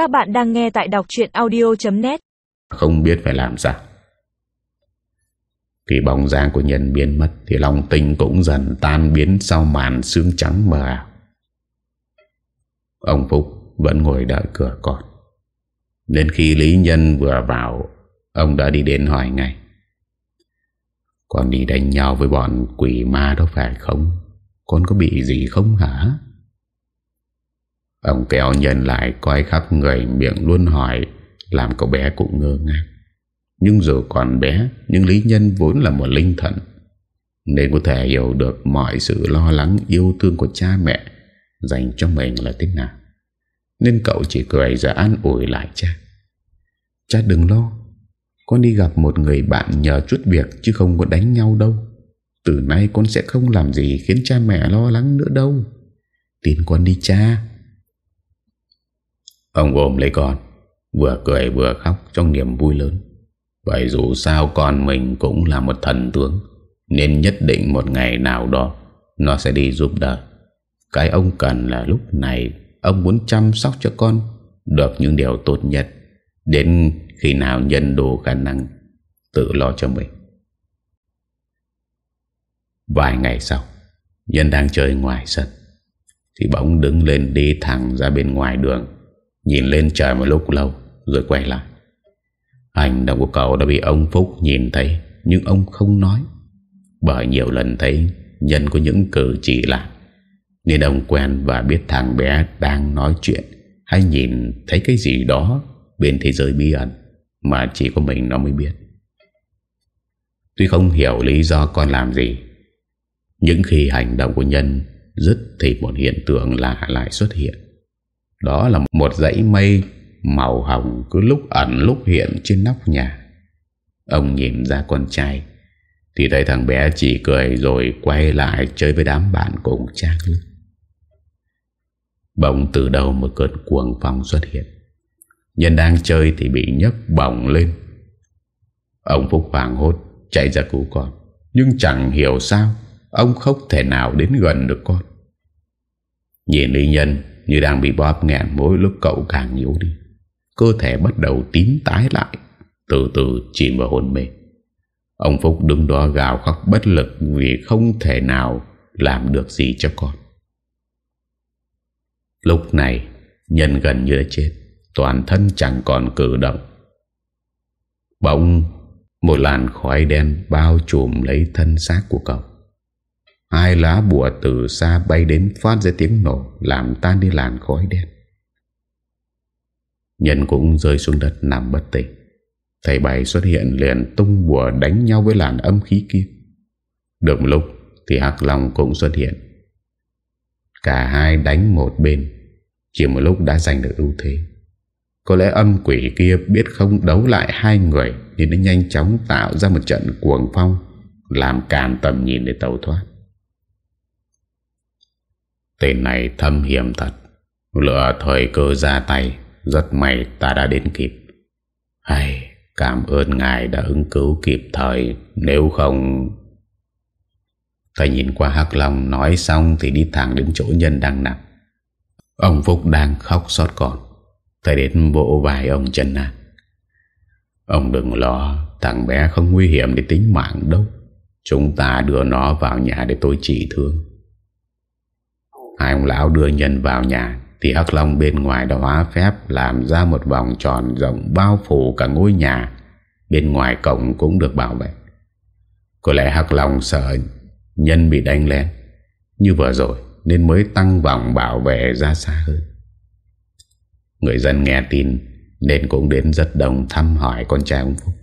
Các bạn đang nghe tại đọc chuyện audio.net Không biết phải làm sao. Khi bóng dáng của nhân biến mất, Thì lòng tình cũng dần tan biến Sau màn xương trắng mờ ảo. Ông Phúc vẫn ngồi đợi cửa còn Đến khi Lý Nhân vừa vào, Ông đã đi đến hỏi ngay. Con đi đánh nhau với bọn quỷ ma đó phải không? Con có bị gì không hả? Ông kéo nhân lại coi khắp người, miệng luôn hỏi, Làm cậu bé cũng ngơ ngác. Nhưng dù còn bé, Nhưng Lý Nhân vốn là một linh thần, Nên có thể hiểu được mọi sự lo lắng, yêu thương của cha mẹ Dành cho mình là thế nào. Nên cậu chỉ cười ra an ủi lại cha. Cha đừng lo, Con đi gặp một người bạn nhờ chút việc Chứ không có đánh nhau đâu. Từ nay con sẽ không làm gì Khiến cha mẹ lo lắng nữa đâu. Tin con đi cha. Ông ôm lấy con, Vừa cười vừa khóc trong niềm vui lớn. Vậy dù sao con mình cũng là một thần tướng, Nên nhất định một ngày nào đó Nó sẽ đi giúp đỡ. Cái ông cần là lúc này Ông muốn chăm sóc cho con Được những điều tốt nhất, Đến khi nào nhân đủ khả năng Tự lo cho mình. Vài ngày sau, Nhân đang chơi ngoài sân, Thì bỗng đứng lên đi thẳng ra bên ngoài đường. Nhìn lên trời một lúc lâu, Rồi quay lại. Hành động của cậu đã bị ông Phúc nhìn thấy, Nhưng ông không nói. Bởi nhiều lần thấy Nhân có những cử chỉ lạ, Nên ông quen và biết thằng bé đang nói chuyện Hay nhìn thấy cái gì đó Bên thế giới bí ẩn Mà chỉ có mình nó mới biết. Tuy không hiểu lý do con làm gì Những khi hành động của Nhân Dứt thì một hiện tượng lạ lại xuất hiện đó là một dãy mây màu hồng cứ lúc ẩn lúc hiện trên nóc nhà. Ông nhìn ra con trai, thì thấy thằng bé chỉ cười rồi quay lại chơi với đám bạn cùng Trang Lương. Bỗng từ đầu một cơn cuồng phong xuất hiện. Nhân đang chơi thì bị nhấc bỏng lên. Ông Phúc hoàng hốt, chạy ra cứu con. Nhưng chẳng hiểu sao, ông không thể nào đến gần được con. Nhìn Lý Nhân như đang bị bóp nghẹn mỗi lúc cậu càng yếu đi. Cơ thể bắt đầu tím tái lại, từ từ chìm vào hôn mê. Ông Phúc đứng đó gào khóc bất lực vì không thể nào làm được gì cho con. Lúc này, nhân gần như đã chết, toàn thân chẳng còn cử động. Bỗng, một làn khói đen bao trùm lấy thân xác của cậu. Hai lá bùa từ xa bay đến phát ra tiếng nổ, Làm tan đi làn khói đen. Nhân cũng rơi xuống đất nằm bất tỉnh. Thầy bày xuất hiện liền tung bùa đánh nhau với làn âm khí kia. Được một lúc, thì Hạc Long cũng xuất hiện. Cả hai đánh một bên. Chỉ một lúc đã giành được ưu thế. Có lẽ âm quỷ kia biết không đấu lại hai người Nên nó nhanh chóng tạo ra một trận cuồng phong, Làm càn tầm nhìn để tàu thoát. Tên này thâm hiểm thật. Lựa thời cơ ra tay, Rất may ta đã đến kịp. Hay, Cảm ơn ngài đã ứng cứu kịp thời, Nếu không. Thầy nhìn qua Hắc Long, Nói xong thì đi thẳng đến chỗ nhân đang nằm. Ông Phúc đang khóc xót còn. Thầy đến vỗ vài ông chân nát Ông đừng lo, Thằng bé không nguy hiểm để tính mạng đâu. Chúng ta đưa nó vào nhà để tôi trị thương. Hai ông lão đưa nhân vào nhà. Thì Hắc Long bên ngoài đã hóa phép, Làm ra một vòng tròn rộng bao phủ cả ngôi nhà. Bên ngoài cổng cũng được bảo vệ. Có lẽ Hắc Long sợ Nhân bị đánh lén Như vừa rồi, Nên mới tăng vòng bảo vệ ra xa hơn. Người dân nghe tin, Nên cũng đến rất đông thăm hỏi con trai ông Phúc.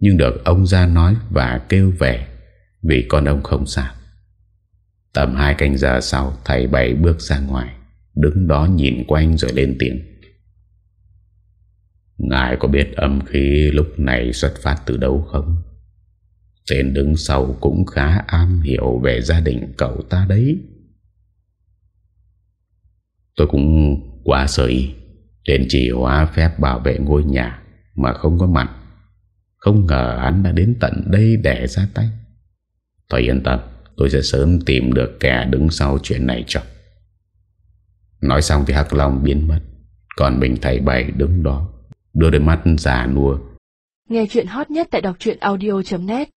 Nhưng được ông ra nói và kêu về, Vì con ông không sao. Tầm hai canh giờ sau, Thầy bảy bước ra ngoài, Đứng đó nhìn quanh rồi lên tiếng Ngài có biết âm khí lúc này xuất phát từ đâu không? Tên đứng sau cũng khá am hiểu về gia đình cậu ta đấy. Tôi cũng quá sợi Đến chỉ hóa phép bảo vệ ngôi nhà Mà không có mặt Không ngờ hắn đã đến tận đây để ra tay Tôi yên tâm Tôi sẽ sớm tìm được kẻ đứng sau chuyện này cho. Nói xong thì Hắc Long biến mất. Còn mình thầy bảy đứng đó, Đưa đôi mắt già nua. Nghe chuyện hot nhất tại đọc audio.net